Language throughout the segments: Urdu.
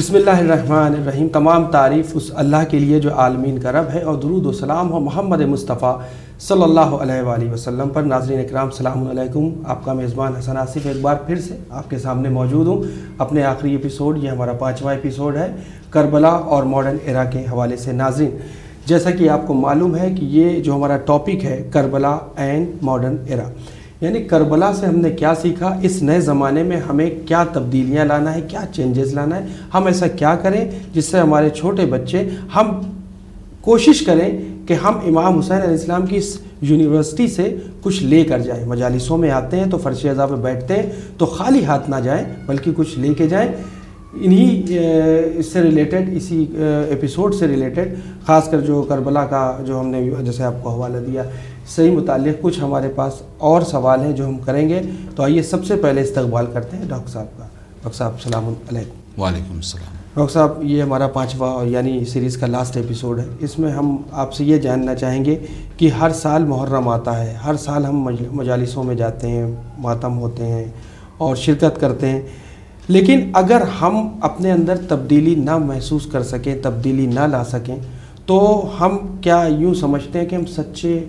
بسم اللہ الرحمن الرحیم۔ تمام تعریف اس اللہ کے لیے جو عالمین کا رب ہے اور درود و سلام ہو محمد مصطفیٰ صلی اللہ علیہ وآلہ وسلم پر۔ ناظرین اکرام، سلام علیکم۔ آپ کا میزبان حسن آصف ایک بار پھر سے آپ کے سامنے موجود ہوں۔ اپنے آخری ایپیسوڈ یہ ہمارا پانچواں ایپیسوڈ ہے کربلا اور ماڈرن ایرا کے حوالے سے۔ ناظرین، جیسا کہ آپ کو معلوم ہے کہ یہ جو ہمارا ٹاپک ہے کربلا اینڈ ماڈرن ایرا یعنی کربلا سے ہم نے کیا سیکھا؟ اس نئے زمانے میں ہمیں کیا تبدیلیاں لانا ہے، کیا چینجز لانا ہے؟ ہم ایسا کیا کریں جس سے ہمارے چھوٹے بچے ہم کوشش کریں کہ ہم امام حسین علیہ السلام کی اس یونیورسٹی سے کچھ لے کر جائیں۔ مجالسوں میں آتے ہیں تو فرش اعضاء پہ بیٹھتے ہیں تو خالی ہاتھ نہ جائیں، بلکہ کچھ لے کے جائیں۔ انہی اس سے ریلیٹڈ اسی ایپیسوڈ سے ریلیٹڈ خاص کر جو کربلا کا جو ہم نے، جیسے آپ کو حوالہ دیا۔ صحیح متعلق کچھ ہمارے پاس اور سوال ہیں جو ہم کریں گے تو آئیے سب سے پہلے استقبال کرتے ہیں ڈاکٹر صاحب کا۔ ڈاکٹر صاحب السلام علیکم۔ وعلیکم السلام۔ ڈاکٹر صاحب یہ ہمارا پانچواں یعنی سیریز کا لاسٹ ایپیسوڈ ہے۔ اس میں ہم آپ سے یہ جاننا چاہیں گے کہ ہر سال محرم آتا ہے۔ ہر سال ہم مجالسوں میں جاتے ہیں ماتم ہوتے ہیں اور شرکت کرتے ہیں۔ لیکن اگر ہم اپنے اندر تبدیلی نہ محسوس کر سکیں تبدیلی نہ لا سکیں تو ہم کیا یوں سمجھتے ہیں کہ ہم سچے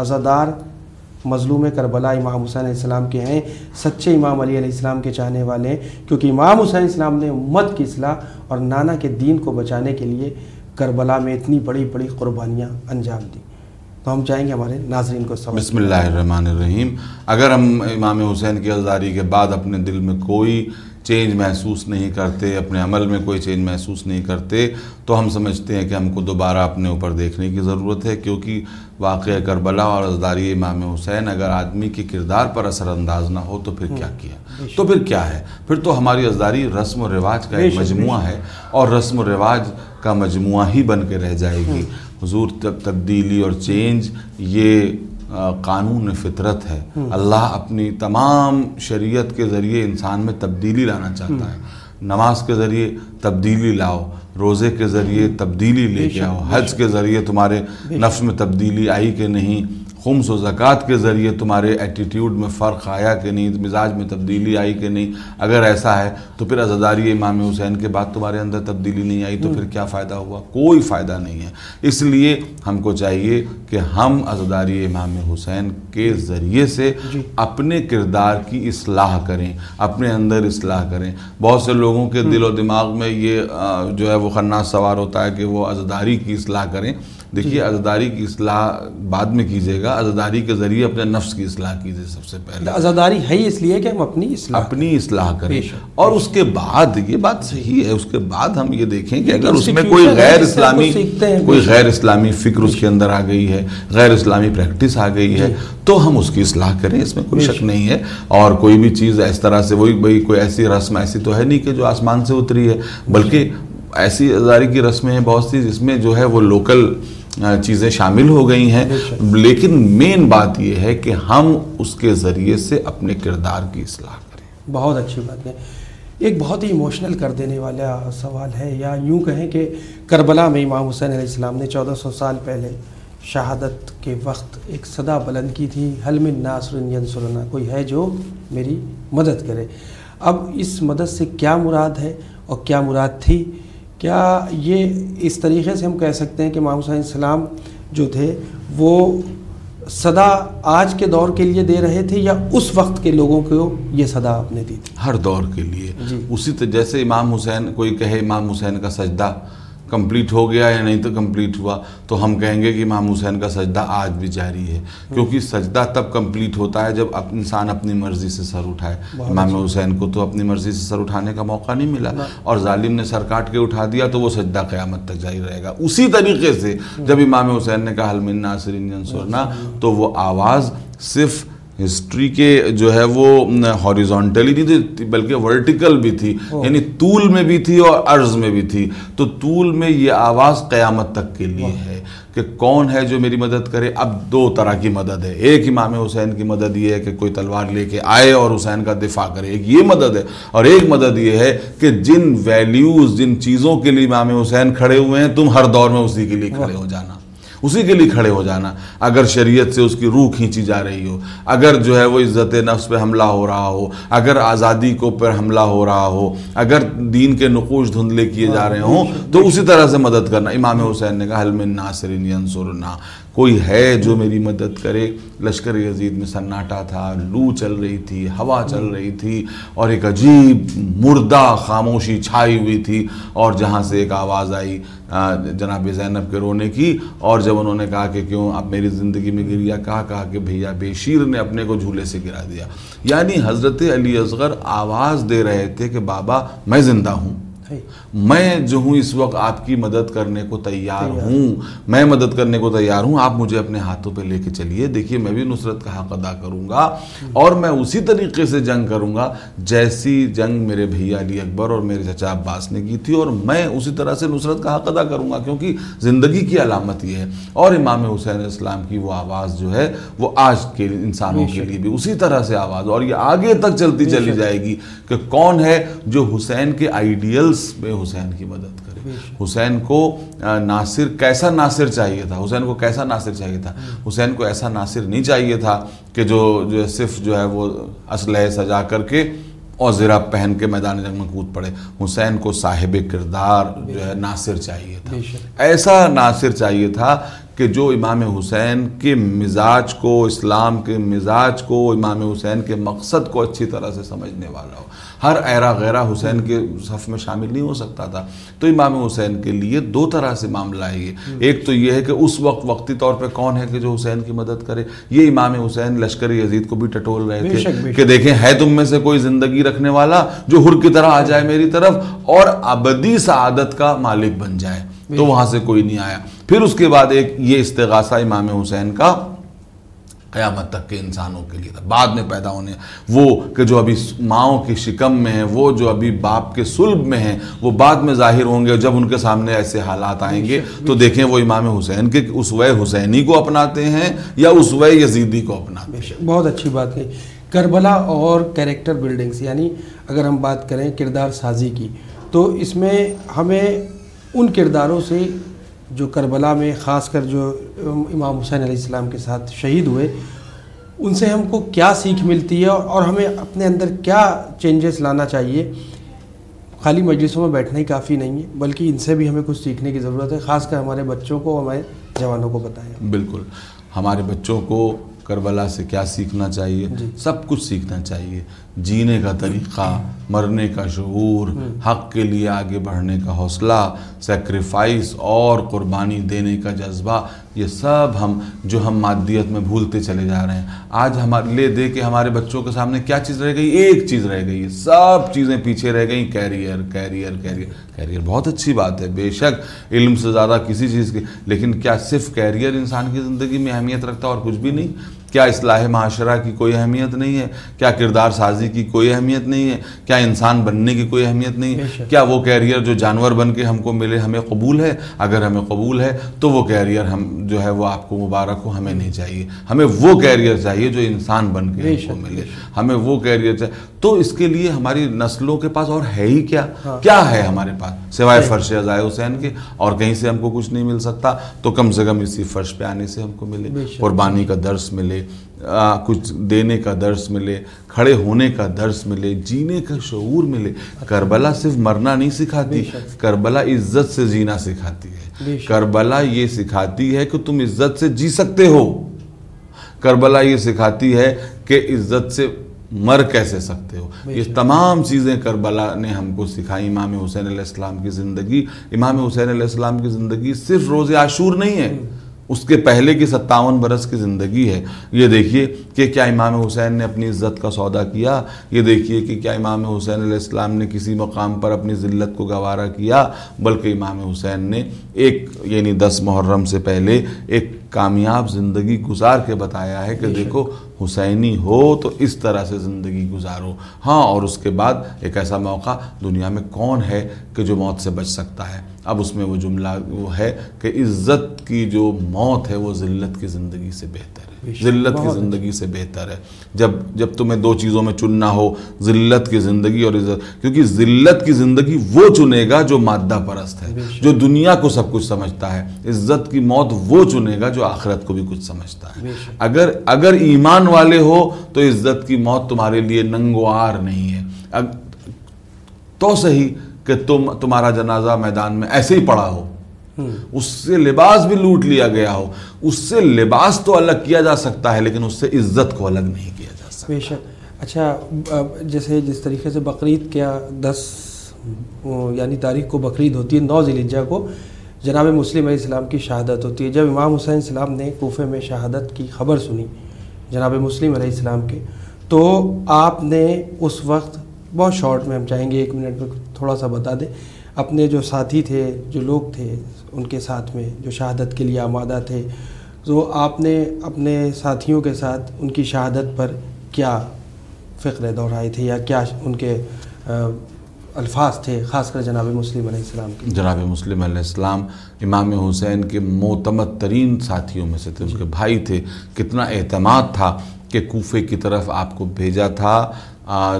عزادار مظلوم کربلا امام حسین علیہ السلام کے ہیں، سچے امام علی علیہ السلام کے چاہنے والے ہیں، کیونکہ امام حسین علیہ السلام نے امت کی اصلاح اور نانا کے دین کو بچانے کے لیے کربلا میں اتنی بڑی بڑی قربانیاں انجام دیں۔ تو ہم چاہیں گے ہمارے ناظرین کو سمجھ بسم اللہ الرحمن الرحیم۔ اگر ہم امام حسین کی ازاری کے بعد اپنے دل میں کوئی چینج محسوس نہیں کرتے اپنے عمل میں کوئی چینج محسوس نہیں کرتے تو ہم سمجھتے ہیں کہ ہم کو دوبارہ اپنے اوپر دیکھنے کی ضرورت ہے کیونکہ واقع کربلا اور ازداری امام حسین اگر آدمی کے کردار پر اثر انداز نہ ہو تو پھر کیا کیا؟ تو پھر کیا ہے؟ پھر تو ہماری ازداری رسم و رواج کا ایک مجموعہ ہے اور رسم و رواج کا مجموعہ ہی بن کے رہ جائے گی۔ حضور تبدیلی اور چینج یہ قانون فطرت ہے۔ اللہ اپنی تمام شریعت کے ذریعے انسان میں تبدیلی لانا چاہتا ہے۔ نماز کے ذریعے تبدیلی لاؤ روزے کے ذریعے تبدیلی لے کے آؤ۔ حج کے ذریعے تمہارے نفس میں تبدیلی آئی کہ نہیں؟ خمس و زکوٰۃ کے ذریعے تمہارے ایٹیٹیوڈ میں فرق آیا کہ نہیں مزاج میں تبدیلی آئی کہ نہیں؟ اگر ایسا ہے تو پھر عزاداری امام حسین کے بعد تمہارے اندر تبدیلی نہیں آئی تو پھر کیا فائدہ ہوا؟ کوئی فائدہ نہیں ہے۔ اس لیے ہم کو چاہیے کہ ہم عزاداری امام حسین کے ذریعے سے جی۔ اپنے کردار کی اصلاح کریں اپنے اندر اصلاح کریں۔ بہت سے لوگوں کے دل و دماغ میں یہ جو ہے وہ خناس سوار ہوتا ہے کہ وہ عزاداری کی اصلاح کریں۔ دیکھیے ازاداری کی اصلاح بعد میں کیجیے گا۔ ازاداری کے ذریعے اپنے نفس کی اصلاح کیجیے سب سے پہلے۔ ازاداری ہے اس لیے کہ ہم اپنی اصلاح اپنی اصلاح کریں۔ اور اس کے بعد یہ بات صحیح ہے اس کے بعد ہم یہ دیکھیں کہ اگر اس میں کوئی غیر اسلامی کوئی غیر اسلامی فکر اس کے اندر آ گئی ہے غیر اسلامی پریکٹس آ گئی ہے تو ہم اس کی اصلاح کریں اس میں کوئی شک نہیں ہے۔ اور کوئی بھی چیز اس طرح سے وہی بھائی کوئی ایسی رسم ایسی تو ہے نہیں کہ جو آسمان سے اتری ہے بلکہ ایسی ازاری کی رسمیں ہیں بہت سی جس میں جو ہے وہ لوکل چیزیں شامل ہو گئی ہیں۔ لیکن مین بات یہ ہے کہ ہم اس کے ذریعے سے اپنے کردار کی اصلاح کریں۔ بہت اچھی بات ہے۔ ایک بہت ہی ایموشنل کر دینے والا سوال ہے یا یوں کہیں کہ کربلا میں امام حسین علیہ السلام نے چودہ سو سال پہلے شہادت کے وقت ایک صدا بلند کی تھی حلم ناصر ینصرنا کوئی ہے جو میری مدد کرے۔ اب اس مدد سے کیا مراد ہے اور کیا مراد تھی؟ کیا یہ اس طریقے سے ہم کہہ سکتے ہیں کہ امام حسین السلام جو تھے وہ صدا آج کے دور کے لیے دے رہے تھے یا اس وقت کے لوگوں کو یہ صدا آپ نے دی تھی؟ ہر دور کے لیے۔ جی۔ اسی جیسے امام حسین کوئی کہے امام حسین کا سجدہ کمپلیٹ ہو گیا یا نہیں تو کمپلیٹ ہوا تو ہم کہیں گے کہ امام حسین کا سجدہ آج بھی جاری ہے۔ کیونکہ سجدہ تب کمپلیٹ ہوتا ہے جب انسان اپنی مرضی سے سر اٹھائے۔ امام حسین کو تو اپنی مرضی سے سر اٹھانے کا موقع نہیں ملا۔ اور ظالم نے سر کاٹ کے اٹھا دیا تو وہ سجدہ قیامت تک جاری رہے گا۔ اسی طریقے سے جب امام حسین نے کہا حلم ناصرین سرنا تو وہ آواز صرف ہسٹری کے جو ہے وہ ہاریزونٹلی نہیں تھی بلکہ ورٹیکل بھی تھی۔ یعنی طول میں بھی تھی اور عرض میں بھی تھی۔ تو طول میں یہ آواز قیامت تک کے لیے ہے کہ کون ہے جو میری مدد کرے۔ اب دو طرح کی مدد ہے۔ ایک امام حسین کی مدد یہ ہے کہ کوئی تلوار لے کے آئے اور حسین کا دفاع کرے۔ ایک یہ مدد ہے۔ اور ایک مدد یہ ہے کہ جن ویلیوز جن چیزوں کے لیے امام حسین کھڑے ہوئے ہیں تم ہر دور میں اسی کے لیے کھڑے ہو جانا۔ اسی کے لیے کھڑے ہو جانا۔ اگر شریعت سے اس کی روح کھینچی جا رہی ہو، اگر جو ہے وہ عزت نفس پہ حملہ ہو رہا ہو، اگر آزادی کو پر حملہ ہو رہا ہو، اگر دین کے نقوش دھندلے کیے جا رہے ہوں، تو اسی طرح سے مدد کرنا۔ امام حسین نے کہا حلم ناصرین ینصرنا. کوئی ہے جو میری مدد کرے۔ لشکر یزید میں سناٹا تھا، لو چل رہی تھی، ہوا چل رہی تھی اور ایک عجیب مردہ خاموشی چھائی ہوئی تھی اور جہاں سے ایک آواز آئی جناب زینب کے رونے کی۔ اور جب انہوں نے کہا کہ کیوں اب میری زندگی میں گریا، کہا کہا کہ بھیا بشیر نے اپنے کو جھولے سے گرا دیا۔ یعنی حضرت علی اصغر آواز دے رہے تھے کہ بابا میں زندہ ہوں۔ میں جو ہوں اس وقت آپ کی مدد کرنے کو تیار ہوں۔ میں مدد کرنے کو تیار ہوں۔ آپ مجھے اپنے ہاتھوں پہ لے کے چلیے۔ دیکھیے میں بھی نصرت کا حق ادا کروں گا اور میں اسی طریقے سے جنگ کروں گا جیسی جنگ میرے بھیا علی اکبر اور میرے چچا عباس نے کی تھی اور میں اسی طرح سے نصرت کا حق ادا کروں گا کیونکہ زندگی کی علامت یہ ہے۔ اور امام حسین اسلام کی وہ آواز جو ہے وہ آج کے انسانوں کے لیے بھی اسی طرح سے آواز اور یہ آگے تک چلتی چلی جائے گی کہ کون ہے جو حسین کے آئیڈیلز میں حسین کی مدد کرے۔ حسین کو ناصر کیسا ناصر چاہیے تھا؟ حسین کو کیسا ناصر چاہیے تھا؟ حسین کو ایسا ناصر نہیں چاہیے تھا کہ جو جو صرف جو ہے وہ اسلحے سجا کر کے اور زرہ پہن کے میدان جنگ میں کود پڑے۔ حسین کو صاحب کردار جو ہے ناصر چاہیے تھا۔ ایسا ناصر چاہیے تھا کہ جو امام حسین کے مزاج کو اسلام کے مزاج کو امام حسین کے مقصد کو اچھی طرح سے سمجھنے والا ہو۔ ہر ایرا غیرہ حسین کے صف میں شامل نہیں ہو سکتا تھا۔ تو امام حسین کے لیے دو طرح سے معاملہ ہے یہ۔ ایک تو یہ ہے کہ اس وقت وقتی طور پہ کون ہے کہ جو حسین کی مدد کرے۔ یہ امام حسین لشکر یزید کو بھی ٹٹول رہے تھے کہ دیکھیں ہے تم میں سے کوئی زندگی رکھنے والا جو ہر کی طرح آ جائے میری طرف اور ابدی سعادت کا مالک بن جائے۔ تو وہاں سے کوئی نہیں آیا۔ پھر اس کے بعد ایک یہ استغاثہ امام حسین کا قیامت تک کے انسانوں کے لیے تھا۔ بعد میں پیدا ہونے وہ کہ جو ابھی ماؤں کی شکم میں ہیں وہ جو ابھی باپ کے سلب میں ہیں وہ بعد میں ظاہر ہوں گے جب ان کے سامنے ایسے حالات آئیں گے تو دیکھیں وہ امام حسین کے اس وے حسینی کو اپناتے ہیں یا اس وے یزیدی کو اپناتے ہیں۔ بہت اچھی بات ہے۔ کربلا اور کریکٹر بلڈنگز یعنی اگر ہم بات کریں کردار سازی کی تو اس میں ہمیں ان کرداروں سے جو کربلا میں خاص کر جو امام حسین علیہ السلام کے ساتھ شہید ہوئے ان سے ہم کو کیا سیکھ ملتی ہے اور ہمیں اپنے اندر کیا چینجز لانا چاہیے؟ خالی مجلسوں میں بیٹھنا ہی کافی نہیں ہے بلکہ ان سے بھی ہمیں کچھ سیکھنے کی ضرورت ہے خاص کر ہمارے بچوں کو ہمارے جوانوں کو بتائیں بالکل۔ ہمارے بچوں کو کربلا سے کیا سیکھنا چاہیے؟ جی۔ سب کچھ سیکھنا چاہیے۔ جینے کا طریقہ مرنے کا شعور حق کے لیے آگے بڑھنے کا حوصلہ سیکریفائس اور قربانی دینے کا جذبہ یہ سب ہم جو ہم مادیت میں بھولتے چلے جا رہے ہیں۔ آج ہمارے لے دے کے ہمارے بچوں کے سامنے کیا چیز رہ گئی؟ ایک چیز رہ گئی۔ سب چیزیں پیچھے رہ گئیں۔ کیریئر کیریئر کیریئر کیریئر بہت اچھی بات ہے۔ بے شک علم سے زیادہ کسی چیز کی لیکن کیا صرف کیریئر انسان کی زندگی میں اہمیت رکھتا اور کچھ بھی نہیں؟ کیا اصلاح معاشرہ کی کوئی اہمیت نہیں ہے؟ کیا کردار سازی کی کوئی اہمیت نہیں ہے؟ کیا انسان بننے کی کوئی اہمیت نہیں ہے؟ کیا وہ کیریئر جو جانور بن کے ہم کو ملے ہمیں قبول ہے؟ اگر ہمیں قبول ہے تو وہ کیریئر ہم جو ہے وہ آپ کو مبارک ہو ہمیں نہیں چاہیے۔ ہمیں وہ کیریئر چاہیے جو انسان بن کے ہم کو ملے۔ ہمیں وہ کیریئر چاہیے۔ تو اس کے لیے ہماری نسلوں کے پاس اور ہے ہی کیا؟ ہاں۔ کیا ہے ہمارے پاس؟ سوائے فرش ازائے حسین کے اور کہیں سے ہم کو کچھ نہیں مل سکتا تو کم سے کم اسی فرش پہ آنے سے ہم کو ملے۔ قربانی کا درس ملے۔ کچھ دینے کا درس ملے کھڑے ہونے کا درس ملے جینے کا شعور ملے۔ کربلا صرف مرنا نہیں سکھاتی کربلا عزت سے جینا سکھاتی ہے۔ کربلا یہ سکھاتی ہے کہ تم عزت سے جی سکتے ہو۔ کربلا یہ سکھاتی ہے کہ عزت سے مر کیسے سکتے ہو۔ یہ تمام چیزیں کربلا نے ہم کو سکھائی امام حسین علیہ السلام کی زندگی امام حسین علیہ السلام کی زندگی صرف روز عاشور نہیں ہے۔ اس کے پہلے کی ستاون برس کی زندگی ہے۔ یہ دیکھیے کہ کیا امام حسین نے اپنی عزت کا سودا کیا؟ یہ دیکھیے کہ کیا امام حسین علیہ السلام نے کسی مقام پر اپنی ذلت کو گوارا کیا؟ بلکہ امام حسین نے ایک یعنی دس محرم سے پہلے ایک کامیاب زندگی گزار کے بتایا ہے کہ دیکھو حسینی ہو تو اس طرح سے زندگی گزارو۔ ہاں اور اس کے بعد ایک ایسا موقع دنیا میں کون ہے کہ جو موت سے بچ سکتا ہے؟ اب اس میں وہ جملہ وہ ہے کہ عزت کی جو موت ہے وہ ذلت کی زندگی سے بہتر ہے۔ ذلت کی زندگی سے بہتر ہے۔ جب جب تمہیں دو چیزوں میں چننا ہو ذلت کی زندگی اور عزت کیونکہ ذلت کی زندگی وہ چنے گا جو مادہ پرست ہے جو دنیا کو سب کچھ سمجھتا ہے۔ عزت کی موت وہ چنے گا جو آخرت کو بھی کچھ سمجھتا ہے۔ اگر اگر ایمان والے ہو تو عزت کی موت تمہارے لیے ننگوار نہیں ہے۔ تو صحیح کہ تم تمہارا جنازہ میدان میں ایسے ہی پڑا ہو۔ اس سے لباس بھی لوٹ لیا گیا ہو۔ اس سے لباس تو الگ کیا جا سکتا ہے، لیکن اس سے عزت کو الگ نہیں کیا جا سکتا۔ بے شک۔ اچھا جیسے جس طریقے سے بقرعید کیا دس یعنی تاریخ کو بقرعید ہوتی ہے، نو ذیل کو جناب مسلم علیہ السلام کی شہادت ہوتی ہے۔ جب امام حسین السلام نے کوفے میں شہادت کی خبر سنی جناب مسلم علیہ السلام کے، تو آپ نے اس وقت بہت شارٹ میں ہم چاہیں گے ایک منٹ میں تھوڑا سا بتا دیں۔ اپنے جو ساتھی تھے جو لوگ تھے ان کے ساتھ میں جو شہادت کے لیے آمادہ تھے تو آپ نے اپنے ساتھیوں کے ساتھ ان کی شہادت پر کیا فقر دہرائے تھے یا کیا ان کے الفاظ تھے؟ خاص کر جناب مسلم علیہ السلام کے۔ جناب مسلم علیہ السلام امام حسین کے معتمد ترین ساتھیوں میں سے تھے۔ اس کے بھائی تھے۔ کتنا اعتماد تھا کہ کوفے کی طرف آپ کو بھیجا تھا۔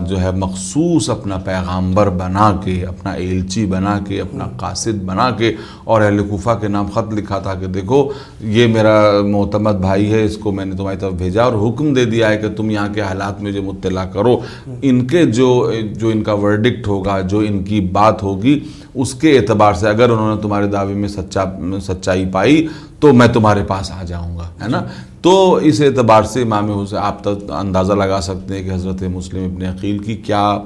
جو ہے مخصوص اپنا پیغامبر بنا کے، اپنا ایلچی بنا کے، اپنا قاصد بنا کے اور اہل کوفہ کے نام خط لکھا تھا کہ دیکھو، یہ میرا معتمد بھائی ہے، اس کو میں نے تمہاری طرف بھیجا اور حکم دے دیا ہے کہ تم یہاں کے حالات میں جو مطلع کرو۔ ان کے جو جو ان کا ورڈکٹ ہوگا، جو ان کی بات ہوگی اس کے اعتبار سے اگر انہوں نے تمہارے دعوے میں سچا سچائی پائی تو میں تمہارے پاس آ جاؤں گا، ہے نا؟ تو اس اعتبار سے امام حسین آپ تک اندازہ لگا سکتے ہیں کہ حضرت مسلم ابن عقیل کی کیا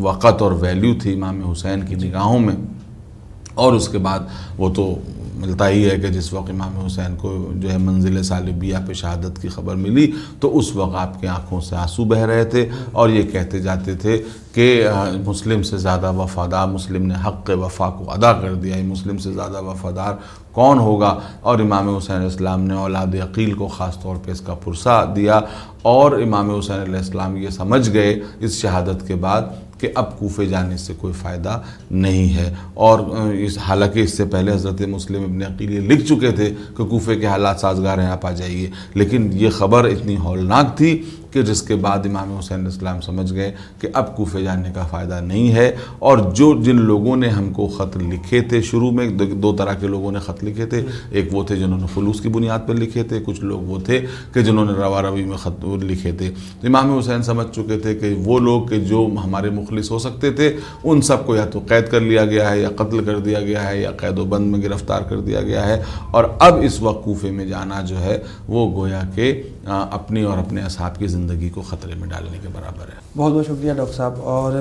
وقت اور ویلیو تھی امام حسین کی نگاہوں میں۔ اور اس کے بعد وہ تو ملتا ہی ہے کہ جس وقت امام حسین کو جو ہے منزل سالبیہ پہ شہادت کی خبر ملی تو اس وقت آپ کے آنکھوں سے آنسو بہ رہے تھے اور یہ کہتے جاتے تھے کہ مسلم سے زیادہ وفادار، مسلم نے حق وفا کو ادا کر دیا ہے مسلم سے زیادہ وفادار کون ہوگا؟ اور امام حسین السلام نے اولاد عقیل کو خاص طور پہ اس کا پرسہ دیا اور امام حسین علیہ السلام یہ سمجھ گئے اس شہادت کے بعد کہ اب کوفے جانے سے کوئی فائدہ نہیں ہے۔ اور اس، حالانکہ اس سے پہلے حضرت مسلم ابن عقیل یہ لکھ چکے تھے کہ کوفے کے حالات سازگار ہیں، آپ آ جائیے۔ لیکن یہ خبر اتنی ہولناک تھی کہ جس کے بعد امام حسین السلام سمجھ گئے کہ اب کوفے جانے کا فائدہ نہیں ہے اور جو جن لوگوں نے ہم کو خط لکھے تھے شروع میں دو طرح کے لوگوں نے خط لکھے تھے۔ ایک وہ تھے جنہوں نے فلوس کی بنیاد پر لکھے تھے، کچھ لوگ وہ تھے کہ جنہوں نے روا روی میں خط لکھے تھے۔ امام حسین سمجھ چکے تھے کہ وہ لوگ کہ جو ہمارے مخلص ہو سکتے تھے، ان سب کو یا تو قید کر لیا گیا ہے یا قتل کر دیا گیا ہے یا قید و بند میں گرفتار کر دیا گیا ہے۔ اور اب اس وقت کوفے میں جانا جو ہے، وہ گویا کہ اپنی اور اپنے اصحاب کی زندگی کو خطرے میں ڈالنے کے برابر ہے۔ بہت بہت شکریہ ڈاکٹر صاحب۔ اور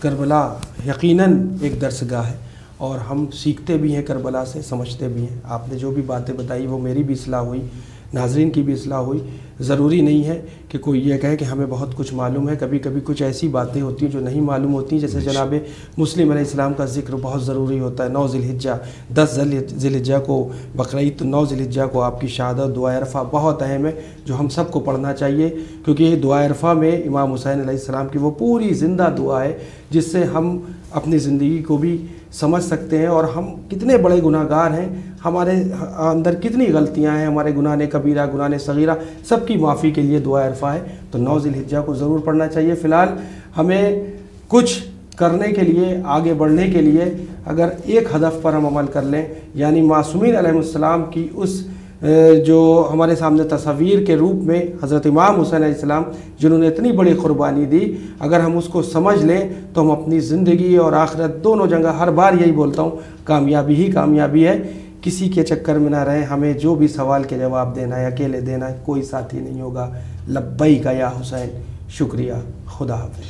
کربلا یقیناً ایک درس گاہ ہے اور ہم سیکھتے بھی ہیں، کربلا سے سمجھتے بھی ہیں۔ آپ نے جو بھی باتیں بتائی وہ میری بھی اصلاح ہوئی۔ ناظرین کی بھی اصلاح ہوئی۔ ضروری نہیں ہے کہ کوئی یہ کہے کہ ہمیں بہت کچھ معلوم ہے۔ کبھی کبھی کچھ ایسی باتیں ہوتی ہیں جو نہیں معلوم ہوتی ہیں۔ جیسے جناب مسلم علیہ السلام کا ذکر بہت ضروری ہوتا ہے۔ نو ذی الحجہ دس ذی الحجہ کو بقرعید نو ذی الحجہ کو آپ کی شہادت دعا عرفہ بہت اہم ہے جو ہم سب کو پڑھنا چاہیے۔ کیونکہ یہ دعا عرفہ میں امام حسین علیہ السلام کی وہ پوری زندہ دعا ہے جس سے ہم اپنی زندگی کو بھی سمجھ سکتے ہیں اور ہم کتنے بڑے گناہ گار ہیں، ہمارے اندر کتنی غلطیاں ہیں، ہمارے گناہ کبیرہ، گناہ صغیرہ، سب کی معافی کے لیے دعا عرفہ ہے۔ تو نو ذی الحجہ کو ضرور پڑھنا چاہیے۔ فی الحال ہمیں کچھ کرنے کے لیے، آگے بڑھنے کے لیے اگر ایک ہدف پر ہم عمل کر لیں یعنی معصومین علیہ السلام کی اس جو ہمارے سامنے تصویر کے روپ میں حضرت امام حسین علیہ السلام، جنہوں نے اتنی بڑی قربانی دی، اگر ہم اس کو سمجھ لیں تو ہم اپنی زندگی اور آخرت دونوں جگہ ہر بار یہی بولتا ہوں، کامیابی ہی کامیابی ہے۔ کسی کے چکر میں نہ رہیں، ہمیں جو بھی سوال کے جواب دینا ہے، اکیلے دینا ہے، کوئی ساتھی نہیں ہوگا۔ لبئی کا یا حسین، شکریہ، خدا حافظ۔